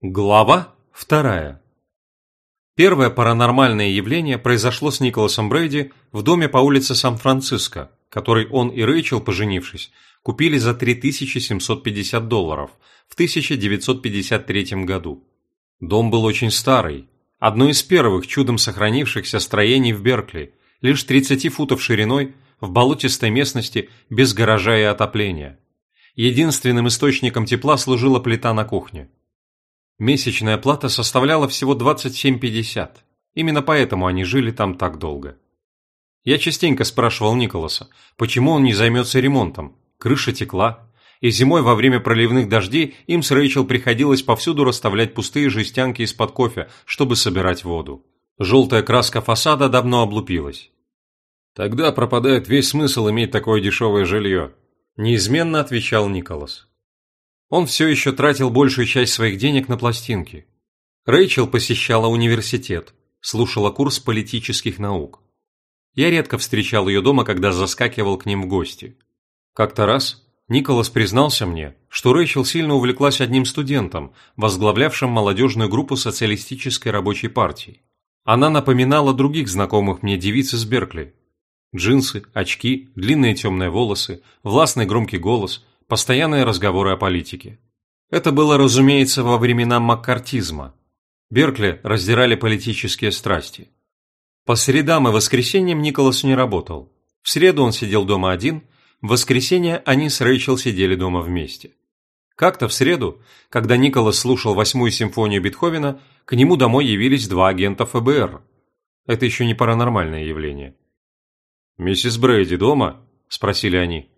Глава вторая. Первое паранормальное явление произошло с Николасом Брейди в доме по улице Сан-Франциско, который он и Рэйчел, поженившись, купили за 3750 долларов в 1953 году. Дом был очень старый, одно из первых чудом сохранившихся строений в Беркли, лишь 30 футов шириной, в болотистой местности, без гаража и отопления. Единственным источником тепла служила плита на кухне. Месячная плата составляла всего 27,50. Именно поэтому они жили там так долго. Я частенько спрашивал Николаса, почему он не займется ремонтом. Крыша текла, и зимой во время проливных дождей им с Рэйчел приходилось повсюду расставлять пустые жестянки из-под кофе, чтобы собирать воду. Желтая краска фасада давно облупилась. «Тогда пропадает весь смысл иметь такое дешевое жилье», – неизменно отвечал Николас. Он все еще тратил большую часть своих денег на пластинки. Рэйчел посещала университет, слушала курс политических наук. Я редко встречал ее дома, когда заскакивал к ним в гости. Как-то раз Николас признался мне, что Рэйчел сильно увлеклась одним студентом, возглавлявшим молодежную группу социалистической рабочей партии. Она напоминала других знакомых мне девиц из Беркли. Джинсы, очки, длинные темные волосы, властный громкий голос, постоянные разговоры о политике. Это было, разумеется, во времена маккартизма. Беркли раздирали политические страсти. По средам и воскресеньям Николас не работал. В среду он сидел дома один, в воскресенье они с Рэйчел сидели дома вместе. Как-то в среду, когда Николас слушал восьмую симфонию Бетховена, к нему домой явились два агента ФБР. Это еще не паранормальное явление. «Миссис Брейди дома?» – спросили они.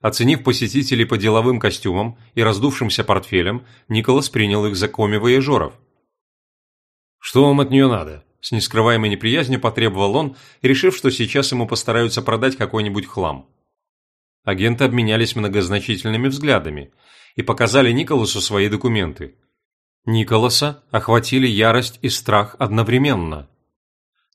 Оценив посетителей по деловым костюмам и раздувшимся портфелям, Николас принял их за коми-вояжеров. «Что вам от нее надо?» С нескрываемой неприязнью потребовал он, решив, что сейчас ему постараются продать какой-нибудь хлам. Агенты обменялись многозначительными взглядами и показали Николасу свои документы. Николаса охватили ярость и страх одновременно.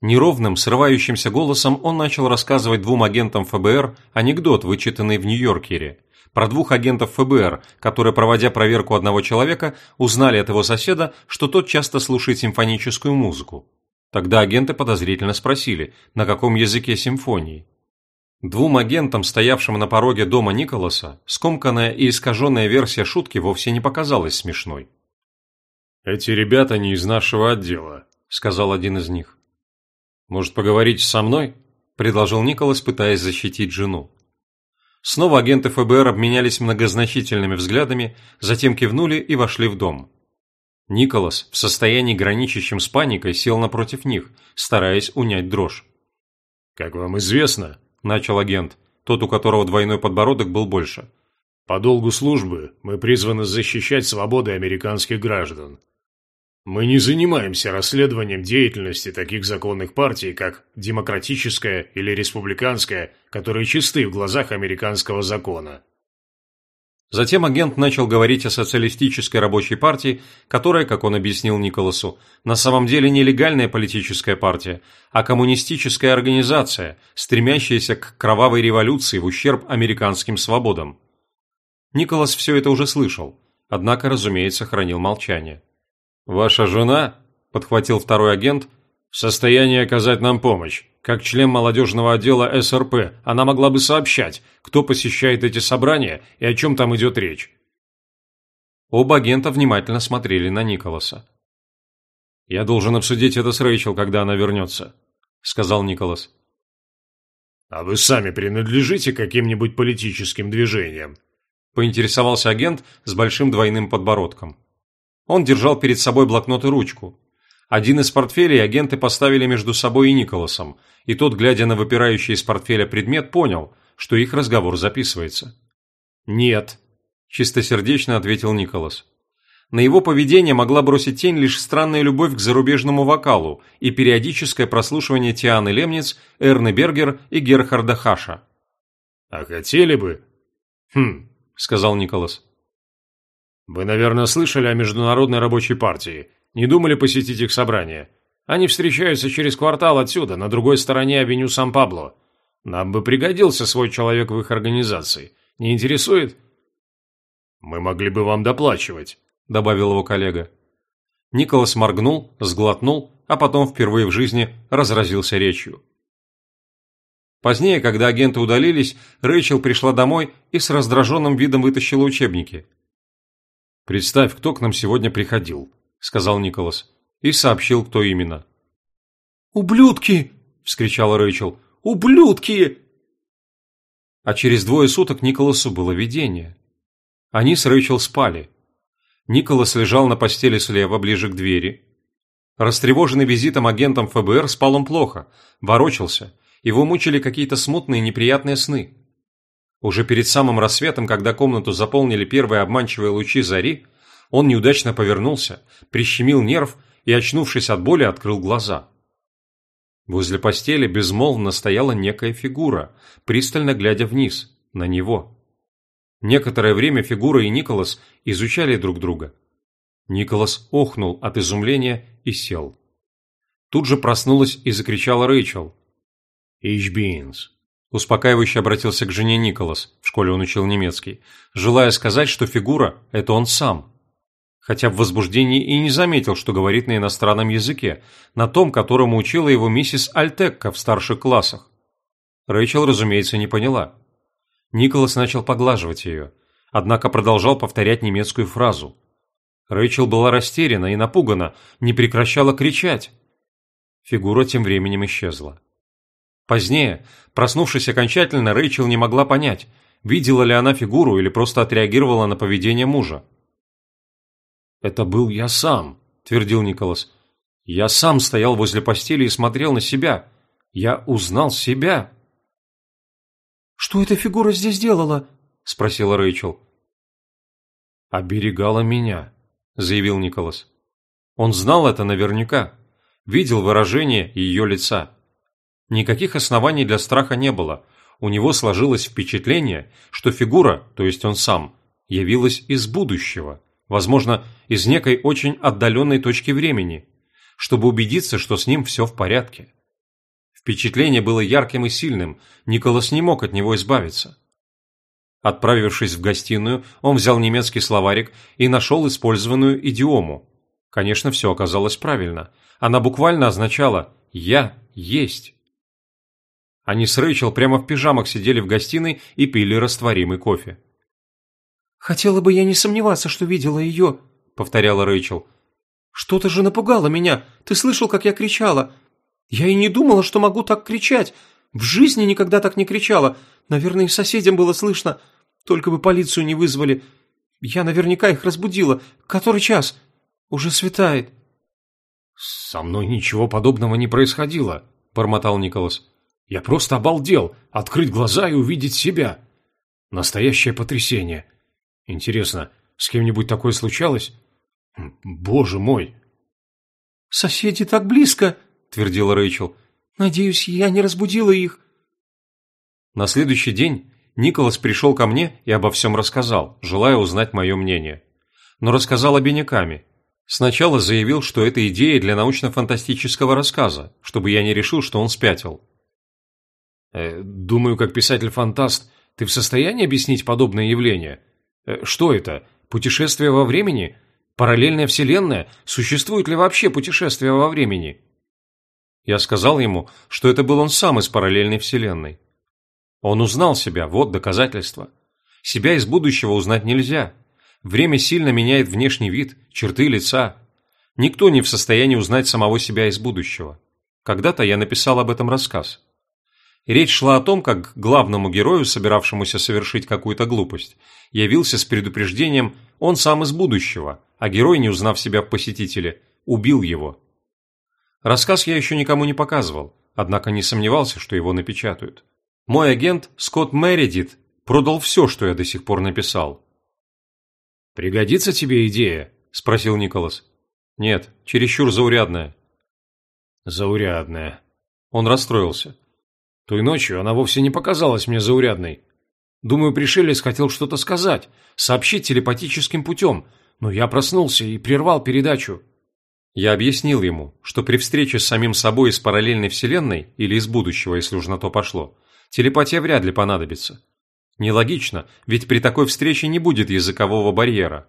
Неровным, срывающимся голосом он начал рассказывать двум агентам ФБР анекдот, вычитанный в Нью-Йоркере, про двух агентов ФБР, которые, проводя проверку одного человека, узнали от его соседа, что тот часто слушает симфоническую музыку. Тогда агенты подозрительно спросили, на каком языке симфонии. Двум агентам, стоявшим на пороге дома Николаса, скомканная и искаженная версия шутки вовсе не показалась смешной. «Эти ребята не из нашего отдела», — сказал один из них. «Может, поговорить со мной?» – предложил Николас, пытаясь защитить жену. Снова агенты ФБР обменялись многозначительными взглядами, затем кивнули и вошли в дом. Николас, в состоянии граничащем с паникой, сел напротив них, стараясь унять дрожь. «Как вам известно», – начал агент, тот, у которого двойной подбородок был больше. «По долгу службы мы призваны защищать свободы американских граждан. Мы не занимаемся расследованием деятельности таких законных партий, как демократическая или республиканская, которые чисты в глазах американского закона. Затем агент начал говорить о социалистической рабочей партии, которая, как он объяснил Николасу, на самом деле не легальная политическая партия, а коммунистическая организация, стремящаяся к кровавой революции в ущерб американским свободам. Николас все это уже слышал, однако, разумеется, хранил молчание. «Ваша жена», – подхватил второй агент, – «в состоянии оказать нам помощь. Как член молодежного отдела СРП она могла бы сообщать, кто посещает эти собрания и о чем там идет речь». Оба агента внимательно смотрели на Николаса. «Я должен обсудить это с Рэйчел, когда она вернется», – сказал Николас. «А вы сами принадлежите каким-нибудь политическим движениям?» – поинтересовался агент с большим двойным подбородком. Он держал перед собой блокнот и ручку. Один из портфелей агенты поставили между собой и Николасом, и тот, глядя на выпирающий из портфеля предмет, понял, что их разговор записывается. «Нет», – чистосердечно ответил Николас. На его поведение могла бросить тень лишь странная любовь к зарубежному вокалу и периодическое прослушивание Тианы Лемниц, Эрны Бергер и Герхарда Хаша. «А хотели бы?» «Хм», – сказал Николас. Вы, наверное, слышали о Международной рабочей партии. Не думали посетить их собрание? Они встречаются через квартал отсюда, на другой стороне авеню Сан-Пабло. Нам бы пригодился свой человек в их организации. Не интересует? Мы могли бы вам доплачивать, добавил его коллега. Николас моргнул, сглотнул, а потом впервые в жизни разразился речью. Позднее, когда агенты удалились, Рэйчел пришла домой и с раздраженным видом вытащила учебники. «Представь, кто к нам сегодня приходил», – сказал Николас, и сообщил, кто именно. «Ублюдки!» – вскричала Рэйчел. «Ублюдки!» А через двое суток Николасу было видение. Они с Рэйчел спали. Николас лежал на постели слева, ближе к двери. Растревоженный визитом агентом ФБР спал он плохо, ворочался, его мучили какие-то смутные неприятные сны. Уже перед самым рассветом, когда комнату заполнили первые обманчивые лучи зари, он неудачно повернулся, прищемил нерв и, очнувшись от боли, открыл глаза. Возле постели безмолвно стояла некая фигура, пристально глядя вниз, на него. Некоторое время фигура и Николас изучали друг друга. Николас охнул от изумления и сел. Тут же проснулась и закричала Рэйчел. «Ich bin's», – успокаивающе обратился к жене Николас, в школе он учил немецкий, желая сказать, что фигура – это он сам. Хотя в возбуждении и не заметил, что говорит на иностранном языке, на том, которому учила его миссис Альтекка в старших классах. Рэйчел, разумеется, не поняла. Николас начал поглаживать ее, однако продолжал повторять немецкую фразу. Рэйчел была растеряна и напугана, не прекращала кричать. Фигура тем временем исчезла. Позднее, проснувшись окончательно, Рэйчел не могла понять, видела ли она фигуру или просто отреагировала на поведение мужа. «Это был я сам», – твердил Николас. «Я сам стоял возле постели и смотрел на себя. Я узнал себя». «Что эта фигура здесь делала?» – спросила Рэйчел. «Оберегала меня», – заявил Николас. Он знал это наверняка, видел выражение ее лица. Никаких оснований для страха не было. У него сложилось впечатление, что фигура, то есть он сам, явилась из будущего, возможно, из некой очень отдаленной точки времени, чтобы убедиться, что с ним все в порядке. Впечатление было ярким и сильным, Николас не мог от него избавиться. Отправившись в гостиную, он взял немецкий словарик и нашел использованную идиому. Конечно, все оказалось правильно. Она буквально означала «я есть». Они с Рэйчел прямо в пижамах сидели в гостиной и пили растворимый кофе. «Хотела бы я не сомневаться, что видела ее», — повторяла Рэйчел. «Что-то же напугало меня. Ты слышал, как я кричала? Я и не думала, что могу так кричать. В жизни никогда так не кричала. Наверное, и соседям было слышно. Только бы полицию не вызвали. Я наверняка их разбудила. Который час? Уже светает. «Со мной ничего подобного не происходило», – бормотал Николас. «Я просто обалдел, открыть глаза и увидеть себя. Настоящее потрясение. Интересно, с кем-нибудь такое случалось? Боже мой!» «Соседи так близко!» твердила Рэйчел. «Надеюсь, я не разбудила их». На следующий день Николас пришел ко мне и обо всем рассказал, желая узнать мое мнение. Но рассказал обиняками. Сначала заявил, что это идея для научно-фантастического рассказа, чтобы я не решил, что он спятил. Э, «Думаю, как писатель-фантаст, ты в состоянии объяснить подобное явление? Э, что это? Путешествие во времени? Параллельная вселенная? Существует ли вообще путешествие во времени?» Я сказал ему, что это был он сам из параллельной вселенной. Он узнал себя, вот доказательство. Себя из будущего узнать нельзя. Время сильно меняет внешний вид, черты лица. Никто не в состоянии узнать самого себя из будущего. Когда-то я написал об этом рассказ. Речь шла о том, как главному герою, собиравшемуся совершить какую-то глупость, явился с предупреждением он сам из будущего, а герой, не узнав себя в посетителе, убил его. Рассказ я еще никому не показывал, однако не сомневался, что его напечатают. Мой агент Скотт Мередит продал все, что я до сих пор написал. «Пригодится тебе идея?» – спросил Николас. «Нет, чересчур заурядная». «Заурядная». Он расстроился. «Той ночью она вовсе не показалась мне заурядной. Думаю, пришелец хотел что-то сказать, сообщить телепатическим путем, но я проснулся и прервал передачу». Я объяснил ему, что при встрече с самим собой из параллельной вселенной, или из будущего, если уж на то пошло, телепатия вряд ли понадобится. Нелогично, ведь при такой встрече не будет языкового барьера.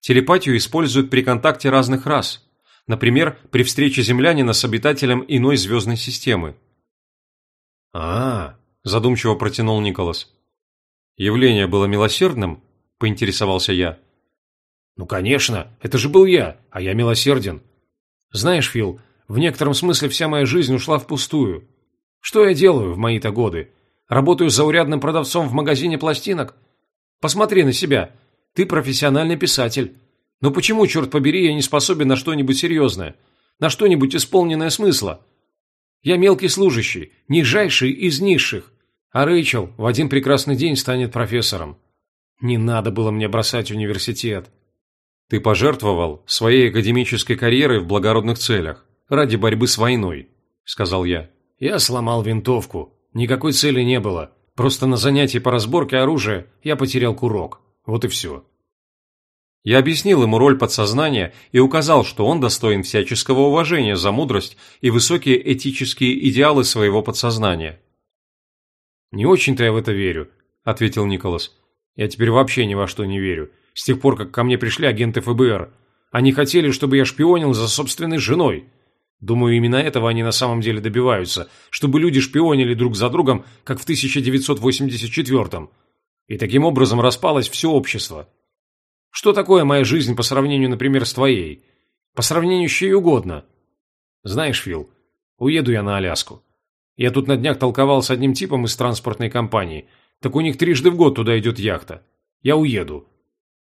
Телепатию используют при контакте разных рас. Например, при встрече землянина с обитателем иной звездной системы. А, задумчиво протянул Николас. «Явление было милосердным?» – поинтересовался я. «Ну, конечно, это же был я, а я милосерден. Знаешь, Фил, в некотором смысле вся моя жизнь ушла впустую. Что я делаю в мои-то годы? Работаю заурядным продавцом в магазине пластинок? Посмотри на себя. Ты профессиональный писатель. Но почему, черт побери, я не способен на что-нибудь серьезное? На что-нибудь исполненное смысла? Я мелкий служащий, нижайший из низших. А Рэйчел в один прекрасный день станет профессором. Не надо было мне бросать университет. Ты пожертвовал своей академической карьерой в благородных целях, ради борьбы с войной, сказал я. Я сломал винтовку. Никакой цели не было. Просто на занятии по разборке оружия я потерял курок. Вот и все. Я объяснил ему роль подсознания и указал, что он достоин всяческого уважения за мудрость и высокие этические идеалы своего подсознания. «Не очень-то я в это верю», – ответил Николас. «Я теперь вообще ни во что не верю. С тех пор, как ко мне пришли агенты ФБР. Они хотели, чтобы я шпионил за собственной женой. Думаю, именно этого они на самом деле добиваются, чтобы люди шпионили друг за другом, как в 1984-м. И таким образом распалось все общество. Что такое моя жизнь по сравнению, например, с твоей? По сравнению с чьей угодно. Знаешь, Фил, уеду я на Аляску. Я тут на днях толковал с одним типом из транспортной компании. Так у них трижды в год туда идет яхта. Я уеду.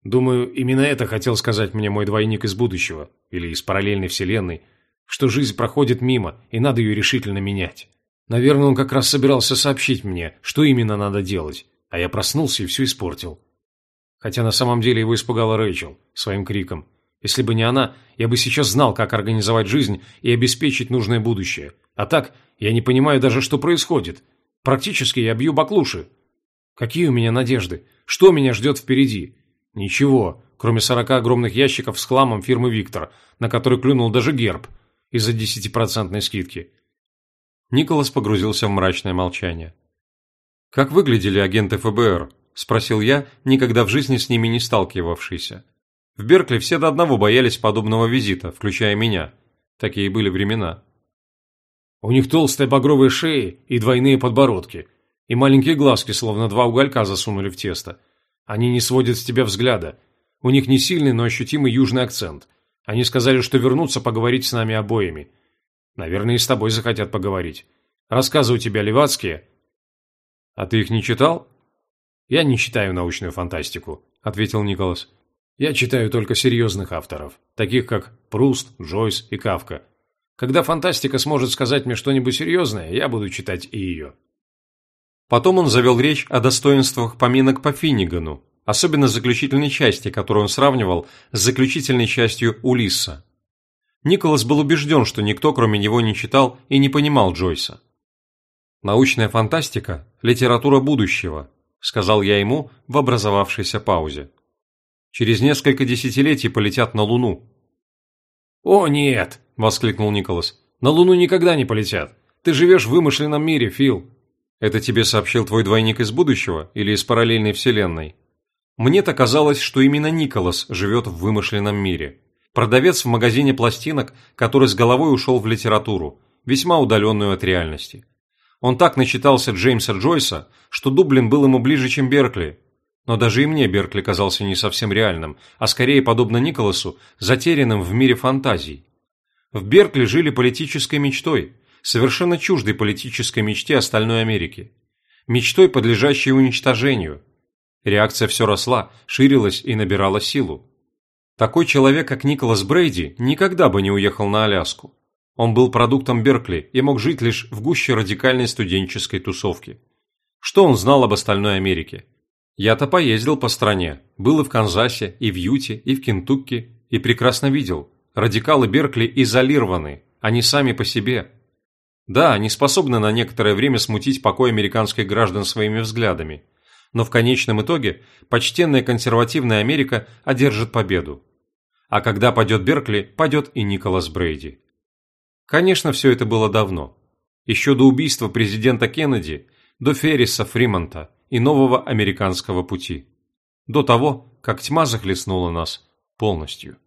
Думаю, именно это хотел сказать мне мой двойник из будущего. Или из параллельной вселенной – что жизнь проходит мимо, и надо ее решительно менять. Наверное, он как раз собирался сообщить мне, что именно надо делать, а я проснулся и все испортил. Хотя на самом деле его испугала Рэйчел своим криком. Если бы не она, я бы сейчас знал, как организовать жизнь и обеспечить нужное будущее. А так, я не понимаю даже, что происходит. Практически я бью баклуши. Какие у меня надежды? Что меня ждет впереди? Ничего, кроме сорока огромных ящиков с хламом фирмы «Виктор», на который клюнул даже герб – из-за десятипроцентной скидки. Николас погрузился в мрачное молчание. «Как выглядели агенты ФБР?» – спросил я, никогда в жизни с ними не сталкивавшийся. В Беркли все до одного боялись подобного визита, включая меня. Такие были времена. У них толстые багровые шеи и двойные подбородки, и маленькие глазки, словно два уголька засунули в тесто. Они не сводят с тебя взгляда. У них не сильный, но ощутимый южный акцент. Они сказали, что вернутся поговорить с нами обоими. Наверное, и с тобой захотят поговорить. Рассказы у тебя левацкие. А ты их не читал? Я не читаю научную фантастику, ответил Николас. Я читаю только серьезных авторов, таких как Пруст, Джойс и Кавка. Когда фантастика сможет сказать мне что-нибудь серьезное, я буду читать и ее. Потом он завел речь о достоинствах поминок по Финнигану, особенно заключительной части, которую он сравнивал с заключительной частью Улисса. Николас был убежден, что никто, кроме него, не читал и не понимал Джойса. «Научная фантастика – литература будущего», – сказал я ему в образовавшейся паузе. «Через несколько десятилетий полетят на Луну». «О, нет!» – воскликнул Николас. «На Луну никогда не полетят. Ты живешь в вымышленном мире, Фил». «Это тебе сообщил твой двойник из будущего или из параллельной вселенной?» Мне-то казалось, что именно Николас живет в вымышленном мире. Продавец в магазине пластинок, который с головой ушел в литературу, весьма удаленную от реальности. Он так начитался Джеймса Джойса, что Дублин был ему ближе, чем Беркли. Но даже и мне Беркли казался не совсем реальным, а скорее, подобно Николасу, затерянным в мире фантазий. В Беркли жили политической мечтой, совершенно чуждой политической мечте остальной Америки. Мечтой, подлежащей уничтожению – Реакция все росла, ширилась и набирала силу. Такой человек, как Николас Брейди, никогда бы не уехал на Аляску. Он был продуктом Беркли и мог жить лишь в гуще радикальной студенческой тусовки. Что он знал об остальной Америке? Я-то поездил по стране, был и в Канзасе, и в Юте, и в Кентукки, и прекрасно видел. Радикалы Беркли изолированы, они сами по себе. Да, они способны на некоторое время смутить покой американских граждан своими взглядами – но в конечном итоге почтенная консервативная Америка одержит победу. А когда падет Беркли, падет и Николас Брейди. Конечно, все это было давно. Еще до убийства президента Кеннеди, до Ферриса Фримонта и нового американского пути. До того, как тьма захлестнула нас полностью.